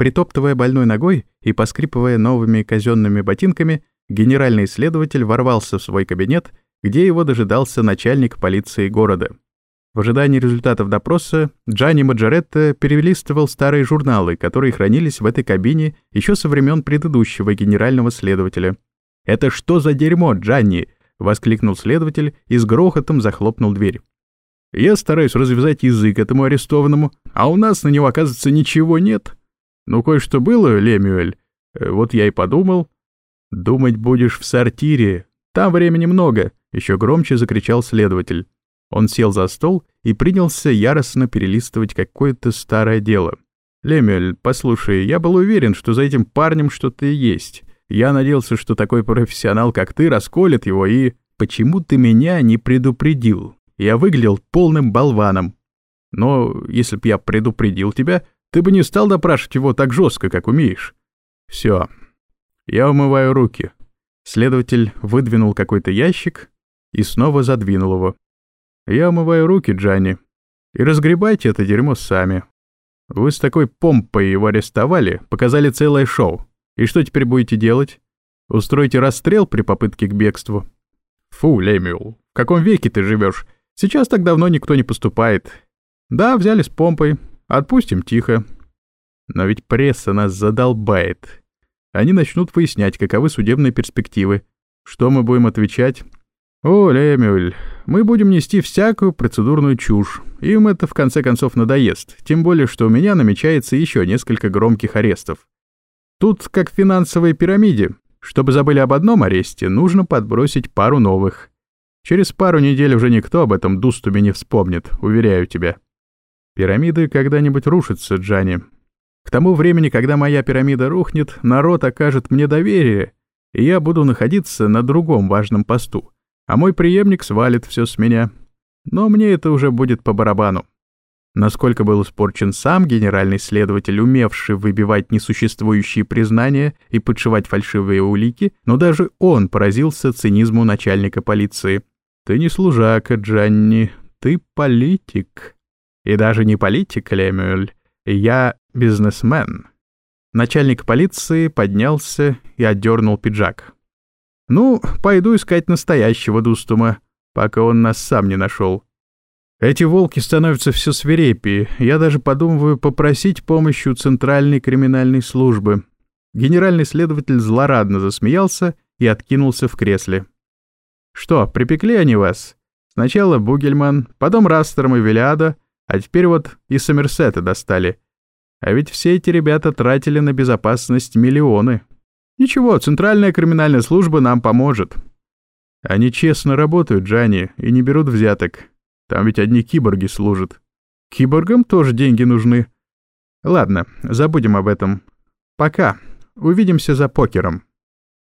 Притоптывая больной ногой и поскрипывая новыми казенными ботинками, генеральный следователь ворвался в свой кабинет, где его дожидался начальник полиции города. В ожидании результатов допроса Джанни Маджоретто перелистывал старые журналы, которые хранились в этой кабине еще со времен предыдущего генерального следователя. «Это что за дерьмо, Джанни?» — воскликнул следователь и с грохотом захлопнул дверь. «Я стараюсь развязать язык этому арестованному, а у нас на него, оказывается, ничего нет. Ну, кое-что было, Лемюэль. Э, вот я и подумал. Думать будешь в сортире. Там времени много», — еще громче закричал следователь. Он сел за стол и принялся яростно перелистывать какое-то старое дело. «Лемель, послушай, я был уверен, что за этим парнем что-то есть. Я надеялся, что такой профессионал, как ты, расколет его и... Почему ты меня не предупредил? Я выглядел полным болваном. Но если б я предупредил тебя, ты бы не стал допрашивать его так жестко, как умеешь. Все. Я умываю руки». Следователь выдвинул какой-то ящик и снова задвинул его. Я умываю руки, Джанни. И разгребайте это дерьмо сами. Вы с такой помпой его арестовали, показали целое шоу. И что теперь будете делать? Устроите расстрел при попытке к бегству? Фу, Лемюэл, в каком веке ты живешь? Сейчас так давно никто не поступает. Да, взяли с помпой. Отпустим тихо. Но ведь пресса нас задолбает. Они начнут выяснять, каковы судебные перспективы. Что мы будем отвечать? «О, Лемюэль, мы будем нести всякую процедурную чушь. Им это в конце концов надоест, тем более, что у меня намечается еще несколько громких арестов. Тут как в финансовой пирамиде. Чтобы забыли об одном аресте, нужно подбросить пару новых. Через пару недель уже никто об этом дустуме не вспомнит, уверяю тебя. Пирамиды когда-нибудь рушатся, Джани. К тому времени, когда моя пирамида рухнет, народ окажет мне доверие, и я буду находиться на другом важном посту а мой преемник свалит все с меня. Но мне это уже будет по барабану. Насколько был испорчен сам генеральный следователь, умевший выбивать несуществующие признания и подшивать фальшивые улики, но даже он поразился цинизму начальника полиции. «Ты не служака, Джанни, ты политик». «И даже не политик, Лемюэль, я бизнесмен». Начальник полиции поднялся и отдернул пиджак. Ну, пойду искать настоящего Дустума, пока он нас сам не нашел. Эти волки становятся все свирепее. Я даже подумываю попросить помощи у Центральной криминальной службы. Генеральный следователь злорадно засмеялся и откинулся в кресле. Что, припекли они вас? Сначала Бугельман, потом Растером и Велиада, а теперь вот и Сомерсета достали. А ведь все эти ребята тратили на безопасность миллионы. Ничего, Центральная криминальная служба нам поможет. Они честно работают, Джанни, и не берут взяток. Там ведь одни киборги служат. Киборгам тоже деньги нужны. Ладно, забудем об этом. Пока. Увидимся за покером.